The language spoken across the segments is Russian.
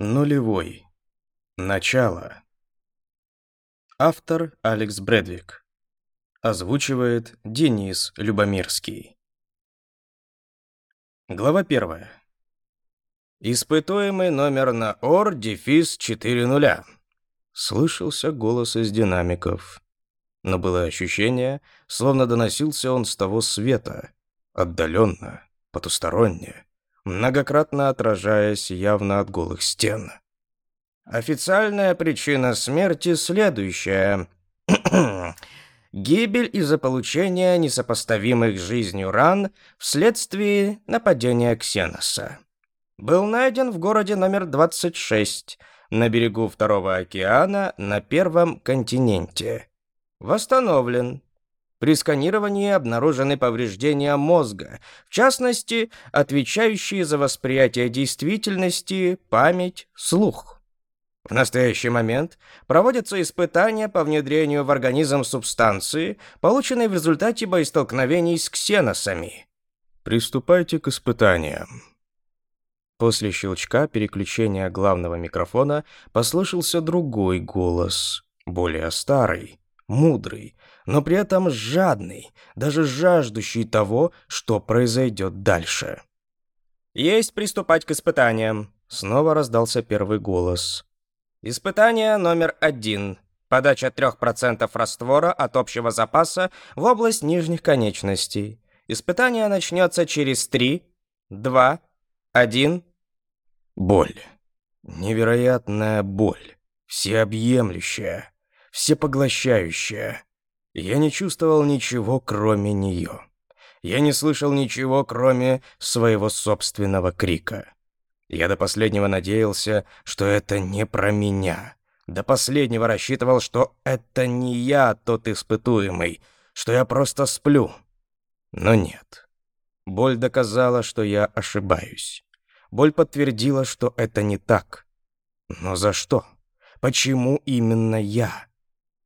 Нулевой. Начало. Автор Алекс Брэдвик. Озвучивает Денис Любомирский. Глава первая. Испытуемый номер на ОР дефис 40. Слышался голос из динамиков. Но было ощущение, словно доносился он с того света, отдаленно, потусторонне многократно отражаясь явно от голых стен. Официальная причина смерти следующая. Гибель из-за получения несопоставимых жизнью ран вследствие нападения Ксеноса. Был найден в городе номер 26, на берегу Второго океана на Первом континенте. Восстановлен, при сканировании обнаружены повреждения мозга, в частности, отвечающие за восприятие действительности, память, слух. В настоящий момент проводятся испытания по внедрению в организм субстанции, полученной в результате боестолкновений с ксеносами. Приступайте к испытаниям. После щелчка переключения главного микрофона послышался другой голос, более старый, мудрый, но при этом жадный, даже жаждущий того, что произойдет дальше. «Есть приступать к испытаниям», — снова раздался первый голос. «Испытание номер один. Подача 3% раствора от общего запаса в область нижних конечностей. Испытание начнется через 3, 2, 1...» Боль. Невероятная боль. Всеобъемлющая, всепоглощающая. Я не чувствовал ничего, кроме нее. Я не слышал ничего, кроме своего собственного крика. Я до последнего надеялся, что это не про меня. До последнего рассчитывал, что это не я тот испытуемый, что я просто сплю. Но нет. Боль доказала, что я ошибаюсь. Боль подтвердила, что это не так. Но за что? Почему именно я?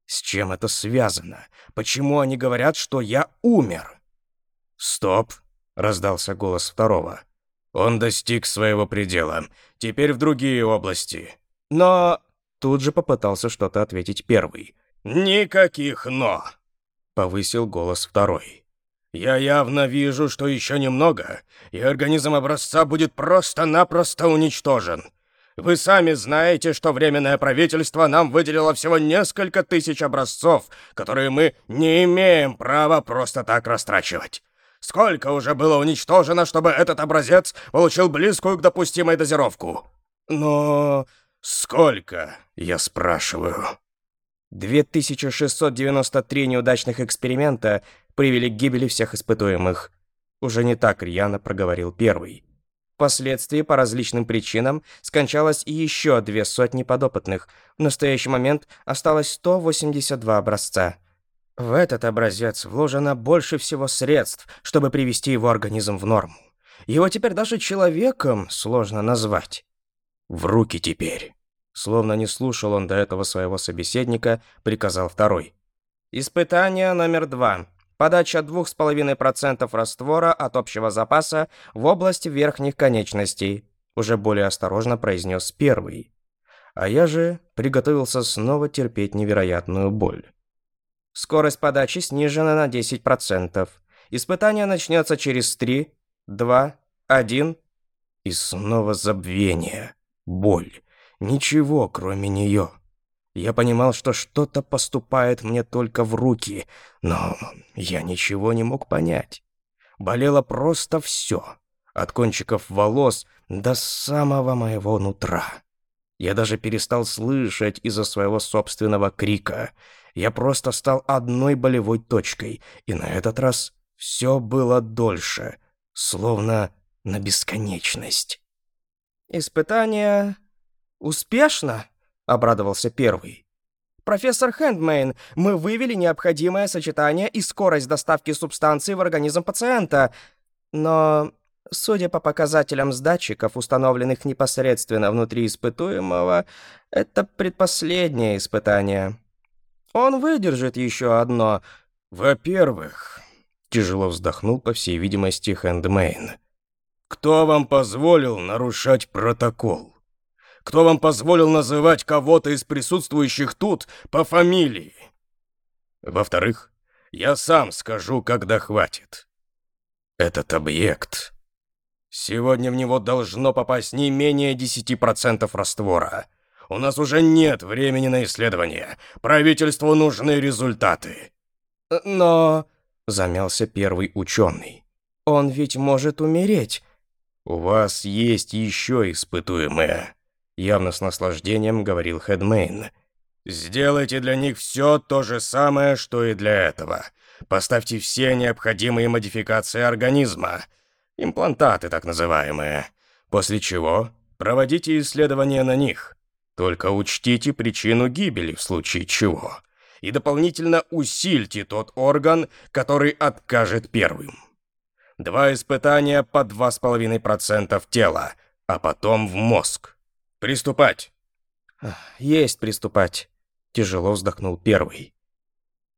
С чем это связано? Почему они говорят, что я умер?» «Стоп!» — раздался голос второго. «Он достиг своего предела. Теперь в другие области. Но...» Тут же попытался что-то ответить первый. «Никаких «но!» — повысил голос второй. «Я явно вижу, что еще немного, и организм образца будет просто-напросто уничтожен. Вы сами знаете, что Временное правительство нам выделило всего несколько тысяч образцов, которые мы не имеем права просто так растрачивать. Сколько уже было уничтожено, чтобы этот образец получил близкую к допустимой дозировку? Но... сколько, я спрашиваю?» 2693 неудачных эксперимента привели к гибели всех испытуемых. Уже не так рьяно проговорил первый. Впоследствии по различным причинам скончалось и еще две сотни подопытных. В настоящий момент осталось 182 образца. В этот образец вложено больше всего средств, чтобы привести его организм в норму. Его теперь даже человеком сложно назвать. В руки теперь. Словно не слушал он до этого своего собеседника, приказал второй. Испытание номер два подача 2,5% раствора от общего запаса в области верхних конечностей», уже более осторожно произнес первый. А я же приготовился снова терпеть невероятную боль. Скорость подачи снижена на 10%. Испытание начнется через 3, 2, 1. И снова забвение, боль, ничего кроме нее. Я понимал, что что-то поступает мне только в руки, но я ничего не мог понять. Болело просто все, от кончиков волос до самого моего нутра. Я даже перестал слышать из-за своего собственного крика. Я просто стал одной болевой точкой, и на этот раз все было дольше, словно на бесконечность. «Испытание успешно?» — обрадовался первый. «Профессор Хэндмейн, мы вывели необходимое сочетание и скорость доставки субстанции в организм пациента, но, судя по показателям с датчиков, установленных непосредственно внутри испытуемого, это предпоследнее испытание. Он выдержит еще одно. Во-первых...» Тяжело вздохнул, по всей видимости, Хэндмейн. «Кто вам позволил нарушать протокол?» кто вам позволил называть кого-то из присутствующих тут по фамилии. Во-вторых, я сам скажу, когда хватит. Этот объект... Сегодня в него должно попасть не менее 10% раствора. У нас уже нет времени на исследование. Правительству нужны результаты. Э, но... Замялся первый ученый. Он ведь может умереть. У вас есть еще испытуемые явно с наслаждением говорил Хедмейн. «Сделайте для них все то же самое, что и для этого. Поставьте все необходимые модификации организма, имплантаты так называемые, после чего проводите исследования на них. Только учтите причину гибели в случае чего. И дополнительно усильте тот орган, который откажет первым. Два испытания по 2,5% в тело, а потом в мозг. Приступать!» «Есть приступать!» — тяжело вздохнул первый.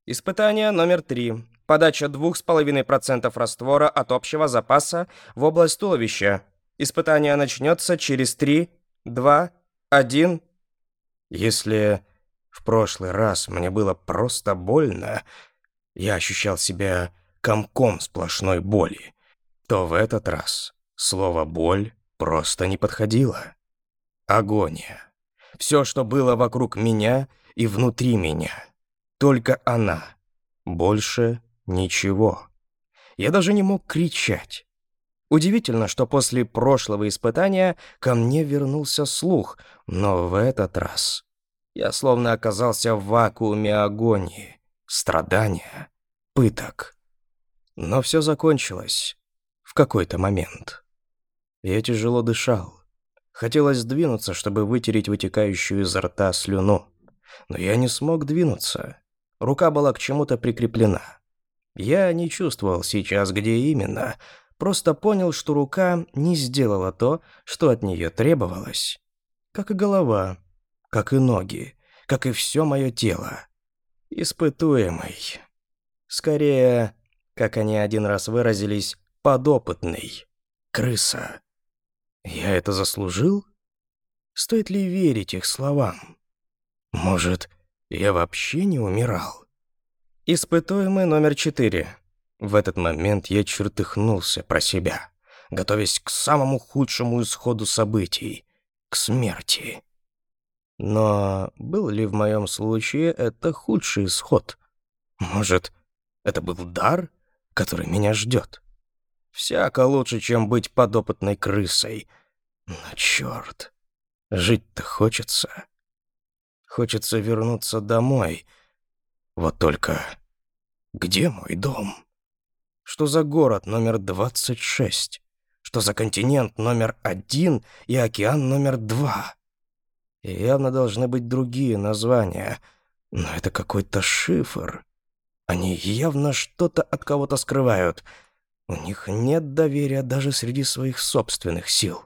Испытание номер три. Подача 2,5% раствора от общего запаса в область туловища. Испытание начнется через 3, 2, 1. Если в прошлый раз мне было просто больно, я ощущал себя комком сплошной боли, то в этот раз слово «боль» просто не подходило агония. Все, что было вокруг меня и внутри меня. Только она. Больше ничего. Я даже не мог кричать. Удивительно, что после прошлого испытания ко мне вернулся слух, но в этот раз я словно оказался в вакууме агонии, страдания, пыток. Но все закончилось в какой-то момент. Я тяжело дышал. Хотелось двинуться, чтобы вытереть вытекающую изо рта слюну. Но я не смог двинуться. Рука была к чему-то прикреплена. Я не чувствовал сейчас, где именно, просто понял, что рука не сделала то, что от нее требовалось. Как и голова, как и ноги, как и все мое тело. Испытуемый. Скорее, как они один раз выразились, подопытный. Крыса. Я это заслужил? Стоит ли верить их словам? Может, я вообще не умирал? Испытуемый номер четыре. В этот момент я чертыхнулся про себя, готовясь к самому худшему исходу событий, к смерти. Но был ли в моем случае это худший исход? Может, это был дар, который меня ждет? Всяко лучше, чем быть подопытной крысой. Но черт, жить-то хочется. Хочется вернуться домой. Вот только где мой дом? Что за город номер 26? Что за континент номер один и океан номер два? И явно должны быть другие названия, но это какой-то шифр. Они явно что-то от кого-то скрывают — у них нет доверия даже среди своих собственных сил.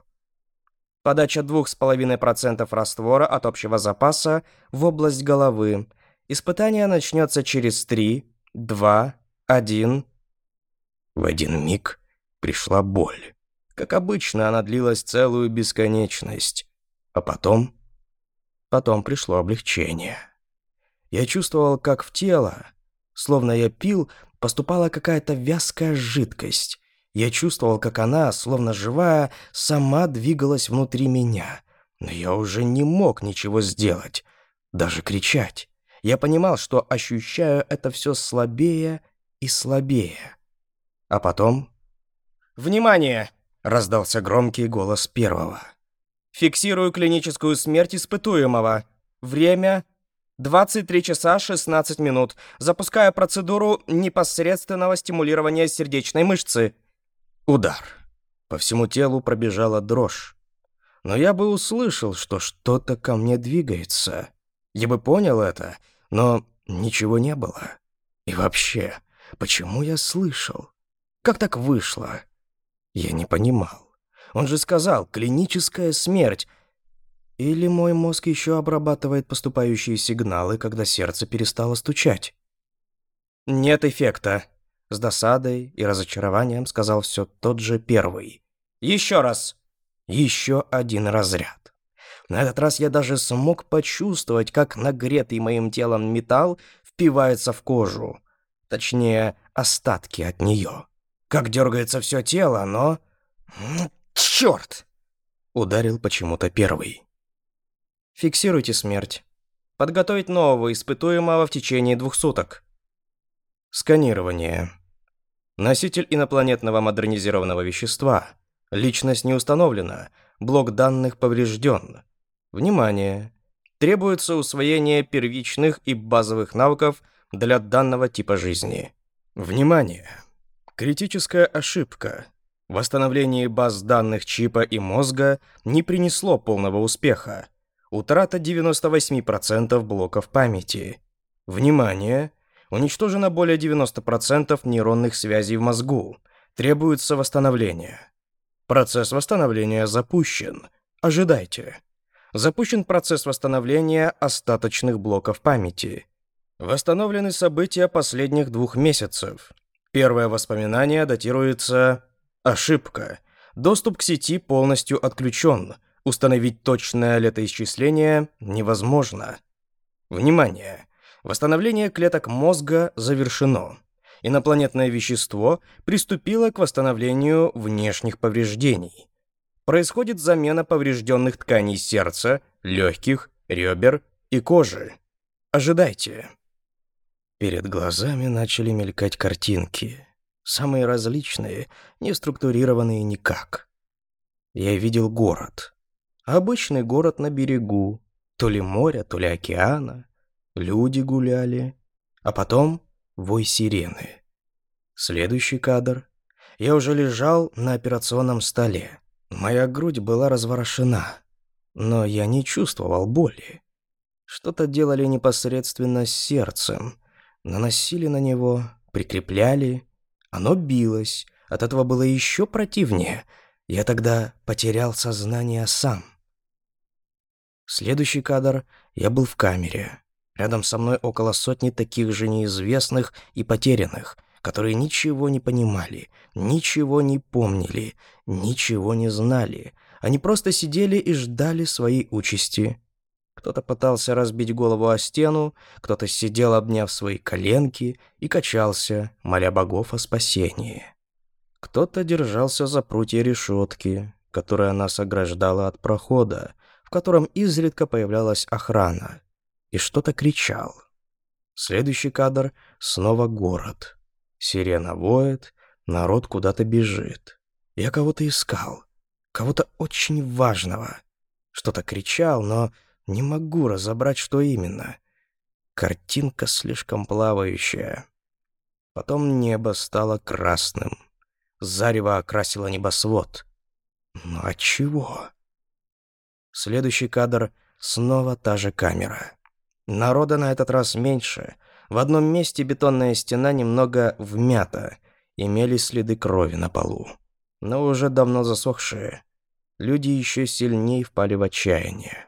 Подача 2,5% раствора от общего запаса в область головы. Испытание начнется через 3, 2, 1. В один миг пришла боль. Как обычно, она длилась целую бесконечность. А потом... Потом пришло облегчение. Я чувствовал, как в тело, словно я пил, поступала какая-то вязкая жидкость. Я чувствовал, как она, словно живая, сама двигалась внутри меня. Но я уже не мог ничего сделать, даже кричать. Я понимал, что ощущаю это все слабее и слабее. А потом... «Внимание!» — раздался громкий голос первого. «Фиксирую клиническую смерть испытуемого. Время 23 часа 16 минут, запуская процедуру непосредственного стимулирования сердечной мышцы. Удар. По всему телу пробежала дрожь. Но я бы услышал, что что-то ко мне двигается. Я бы понял это, но ничего не было. И вообще, почему я слышал? Как так вышло? Я не понимал. Он же сказал «клиническая смерть», или мой мозг еще обрабатывает поступающие сигналы, когда сердце перестало стучать? Нет эффекта. С досадой и разочарованием сказал все тот же первый. Еще раз. Еще один разряд. На этот раз я даже смог почувствовать, как нагретый моим телом металл впивается в кожу. Точнее, остатки от нее. Как дергается все тело, но... Ну, черт! Ударил почему-то первый. Фиксируйте смерть. Подготовить нового испытуемого в течение двух суток. Сканирование. Носитель инопланетного модернизированного вещества. Личность не установлена. Блок данных поврежден. Внимание! Требуется усвоение первичных и базовых навыков для данного типа жизни. Внимание! Критическая ошибка. Восстановление баз данных чипа и мозга не принесло полного успеха. Утрата 98% блоков памяти. Внимание! Уничтожено более 90% нейронных связей в мозгу. Требуется восстановление. Процесс восстановления запущен. Ожидайте. Запущен процесс восстановления остаточных блоков памяти. Восстановлены события последних двух месяцев. Первое воспоминание датируется «Ошибка». Доступ к сети полностью отключен – Установить точное летоисчисление невозможно. Внимание! Восстановление клеток мозга завершено. Инопланетное вещество приступило к восстановлению внешних повреждений. Происходит замена поврежденных тканей сердца, легких, ребер и кожи. Ожидайте. Перед глазами начали мелькать картинки. Самые различные, не структурированные никак. Я видел город. Обычный город на берегу, то ли моря, то ли океана. Люди гуляли. А потом вой сирены. Следующий кадр. Я уже лежал на операционном столе. Моя грудь была разворошена, но я не чувствовал боли. Что-то делали непосредственно с сердцем. Наносили на него, прикрепляли. Оно билось. От этого было еще противнее. Я тогда потерял сознание сам. Следующий кадр — я был в камере. Рядом со мной около сотни таких же неизвестных и потерянных, которые ничего не понимали, ничего не помнили, ничего не знали. Они просто сидели и ждали своей участи. Кто-то пытался разбить голову о стену, кто-то сидел, обняв свои коленки, и качался, моля богов о спасении. Кто-то держался за прутья решетки, которая нас ограждала от прохода, в котором изредка появлялась охрана, и что-то кричал. Следующий кадр — снова город. Сирена воет, народ куда-то бежит. Я кого-то искал, кого-то очень важного. Что-то кричал, но не могу разобрать, что именно. Картинка слишком плавающая. Потом небо стало красным. Зарево окрасило небосвод. Но от чего? Следующий кадр — снова та же камера. Народа на этот раз меньше. В одном месте бетонная стена немного вмята. Имелись следы крови на полу. Но уже давно засохшие. Люди еще сильнее впали в отчаяние.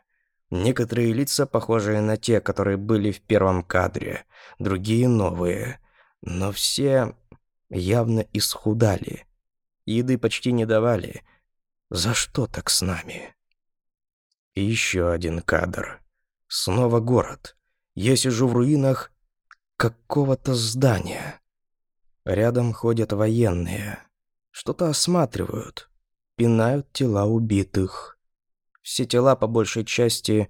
Некоторые лица, похожие на те, которые были в первом кадре, другие новые. Но все явно исхудали. Еды почти не давали. За что так с нами? И еще один кадр. Снова город. Я сижу в руинах какого-то здания. Рядом ходят военные. Что-то осматривают. Пинают тела убитых. Все тела, по большей части,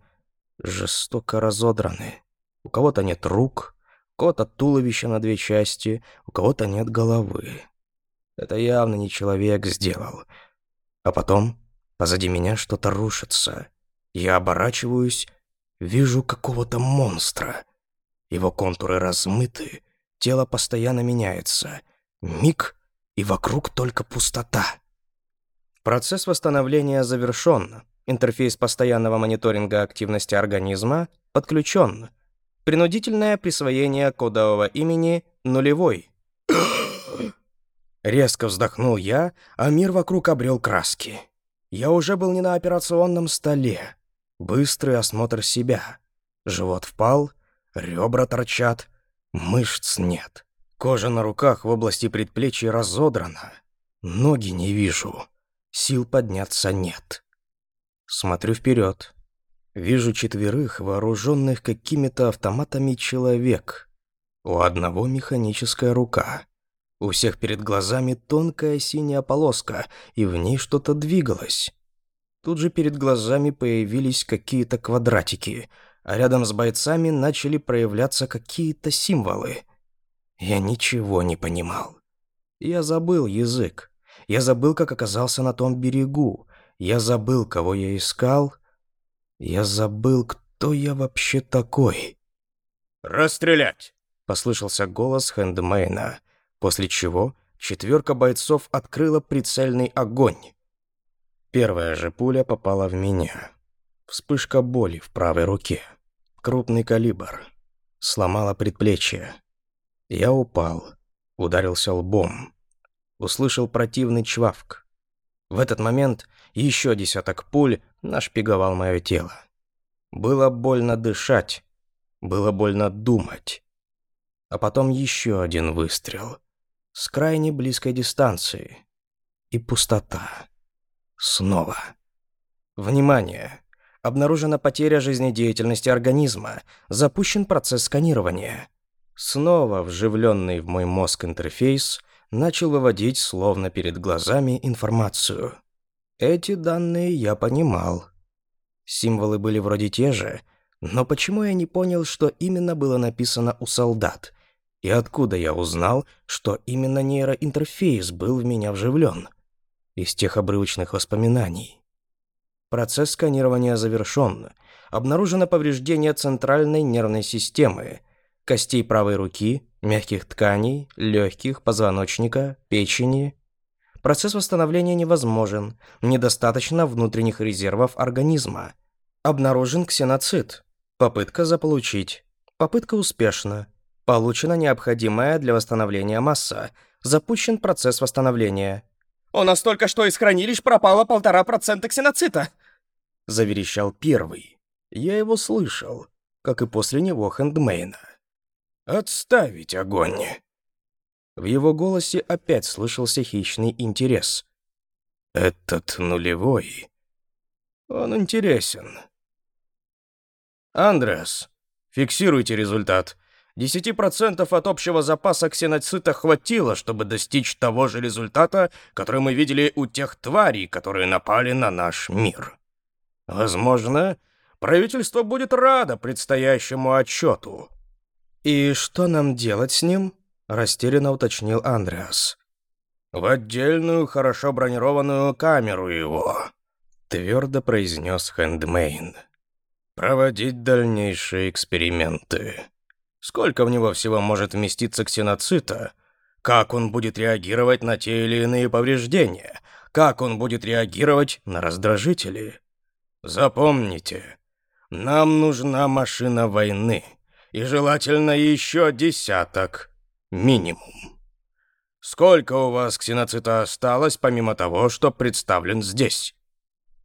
жестоко разодраны. У кого-то нет рук, у кого-то туловище на две части, у кого-то нет головы. Это явно не человек сделал. А потом позади меня что-то рушится. Я оборачиваюсь, вижу какого-то монстра. Его контуры размыты, тело постоянно меняется. Миг, и вокруг только пустота. Процесс восстановления завершен. Интерфейс постоянного мониторинга активности организма подключен. Принудительное присвоение кодового имени нулевой. Резко вздохнул я, а мир вокруг обрел краски. Я уже был не на операционном столе быстрый осмотр себя. Живот впал, ребра торчат, мышц нет. Кожа на руках в области предплечья разодрана. Ноги не вижу. Сил подняться нет. Смотрю вперед. Вижу четверых вооруженных какими-то автоматами человек. У одного механическая рука. У всех перед глазами тонкая синяя полоска, и в ней что-то двигалось. Тут же перед глазами появились какие-то квадратики, а рядом с бойцами начали проявляться какие-то символы. Я ничего не понимал. Я забыл язык. Я забыл, как оказался на том берегу. Я забыл, кого я искал. Я забыл, кто я вообще такой. «Расстрелять!» — послышался голос Хэндмейна, после чего четверка бойцов открыла прицельный огонь. Первая же пуля попала в меня. Вспышка боли в правой руке. Крупный калибр. Сломала предплечье. Я упал. Ударился лбом. Услышал противный чвавк. В этот момент еще десяток пуль нашпиговал мое тело. Было больно дышать. Было больно думать. А потом еще один выстрел. С крайне близкой дистанции. И пустота. Снова. Внимание! Обнаружена потеря жизнедеятельности организма. Запущен процесс сканирования. Снова вживленный в мой мозг интерфейс начал выводить словно перед глазами информацию. Эти данные я понимал. Символы были вроде те же, но почему я не понял, что именно было написано у солдат? И откуда я узнал, что именно нейроинтерфейс был в меня вживлен? из тех обрывочных воспоминаний. Процесс сканирования завершен. Обнаружено повреждение центральной нервной системы, костей правой руки, мягких тканей, легких, позвоночника, печени. Процесс восстановления невозможен, недостаточно внутренних резервов организма. Обнаружен ксеноцид. Попытка заполучить. Попытка успешна. Получена необходимая для восстановления масса. Запущен процесс восстановления. У нас только что из хранилищ пропало полтора процента ксеноцита!» Заверещал первый. Я его слышал, как и после него хендмейна. «Отставить огонь!» В его голосе опять слышался хищный интерес. «Этот нулевой. Он интересен». «Андрес, фиксируйте результат», 10% от общего запаса ксеноцита хватило, чтобы достичь того же результата, который мы видели у тех тварей, которые напали на наш мир. Возможно, правительство будет радо предстоящему отчету. «И что нам делать с ним?» – растерянно уточнил Андреас. «В отдельную, хорошо бронированную камеру его», – твердо произнес Хэндмейн. «Проводить дальнейшие эксперименты». Сколько в него всего может вместиться ксеноцита? Как он будет реагировать на те или иные повреждения? Как он будет реагировать на раздражители? Запомните, нам нужна машина войны. И желательно еще десяток. Минимум. Сколько у вас ксеноцита осталось, помимо того, что представлен здесь?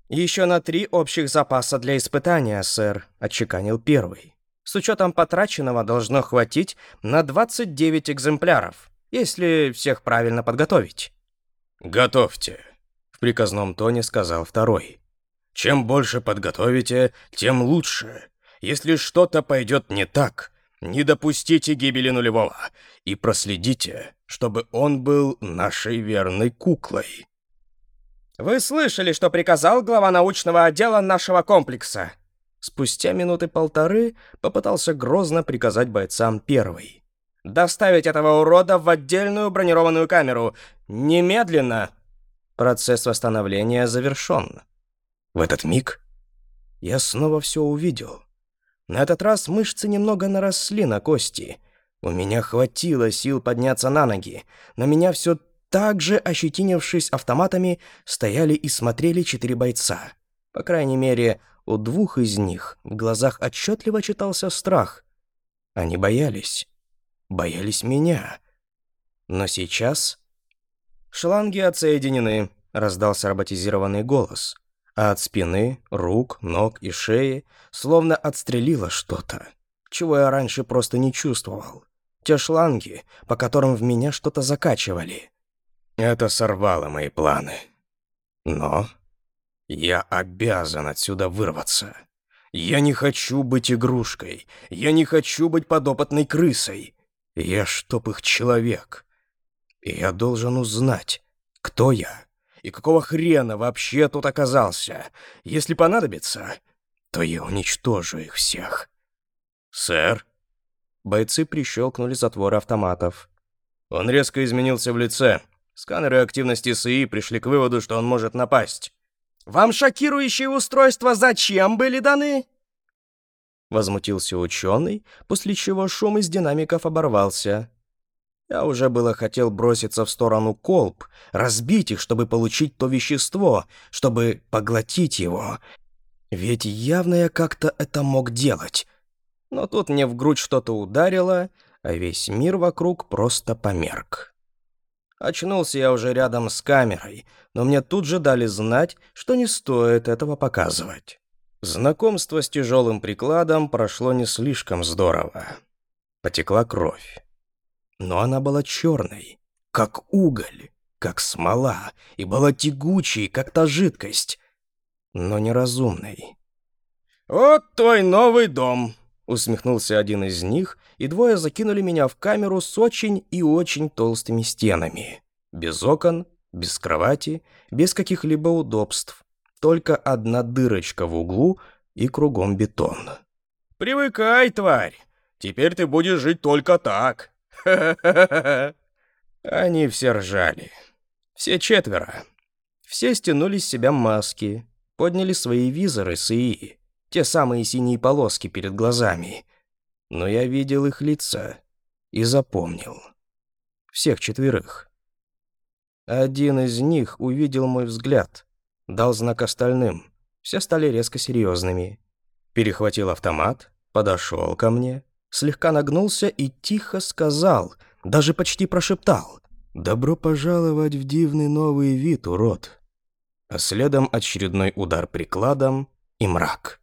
Еще на три общих запаса для испытания, сэр, отчеканил первый с учетом потраченного должно хватить на 29 экземпляров, если всех правильно подготовить. «Готовьте», — в приказном тоне сказал второй. «Чем больше подготовите, тем лучше. Если что-то пойдет не так, не допустите гибели нулевого и проследите, чтобы он был нашей верной куклой». «Вы слышали, что приказал глава научного отдела нашего комплекса?» спустя минуты полторы попытался грозно приказать бойцам первый. «Доставить этого урода в отдельную бронированную камеру! Немедленно!» Процесс восстановления завершен. В этот миг я снова все увидел. На этот раз мышцы немного наросли на кости. У меня хватило сил подняться на ноги. На меня все так же, ощетинившись автоматами, стояли и смотрели четыре бойца. По крайней мере, у двух из них в глазах отчетливо читался страх. Они боялись. Боялись меня. Но сейчас... «Шланги отсоединены», — раздался роботизированный голос. А от спины, рук, ног и шеи словно отстрелило что-то, чего я раньше просто не чувствовал. Те шланги, по которым в меня что-то закачивали. Это сорвало мои планы. Но я обязан отсюда вырваться. Я не хочу быть игрушкой. Я не хочу быть подопытной крысой. Я чтоб их человек. И я должен узнать, кто я и какого хрена вообще тут оказался. Если понадобится, то я уничтожу их всех. Сэр? Бойцы прищелкнули затворы автоматов. Он резко изменился в лице. Сканеры активности СИИ пришли к выводу, что он может напасть. Вам шокирующие устройства зачем были даны?» Возмутился ученый, после чего шум из динамиков оборвался. Я уже было хотел броситься в сторону колб, разбить их, чтобы получить то вещество, чтобы поглотить его. Ведь явно я как-то это мог делать. Но тут мне в грудь что-то ударило, а весь мир вокруг просто померк. Очнулся я уже рядом с камерой, но мне тут же дали знать, что не стоит этого показывать. Знакомство с тяжелым прикладом прошло не слишком здорово. Потекла кровь. Но она была черной, как уголь, как смола, и была тягучей, как та жидкость, но неразумной. «Вот твой новый дом», Усмехнулся один из них, и двое закинули меня в камеру с очень и очень толстыми стенами. Без окон, без кровати, без каких-либо удобств. Только одна дырочка в углу и кругом бетон. «Привыкай, тварь! Теперь ты будешь жить только так!» Они все ржали. Все четверо. Все стянули с себя маски, подняли свои визоры с ИИ те самые синие полоски перед глазами. Но я видел их лица и запомнил. Всех четверых. Один из них увидел мой взгляд, дал знак остальным. Все стали резко серьезными. Перехватил автомат, подошел ко мне, слегка нагнулся и тихо сказал, даже почти прошептал. «Добро пожаловать в дивный новый вид, урод!» А следом очередной удар прикладом и мрак.